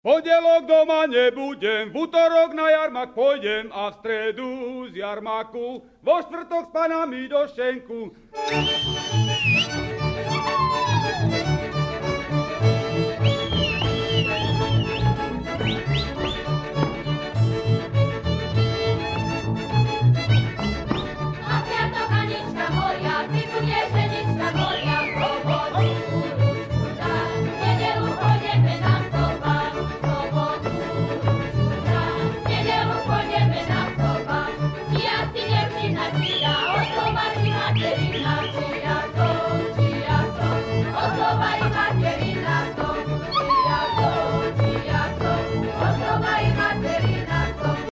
Podelok doma nebudem, v útorok na jarmak pôjdem a v stredu z jarmaku, vo štvrtok s panami do šenku. Thank you.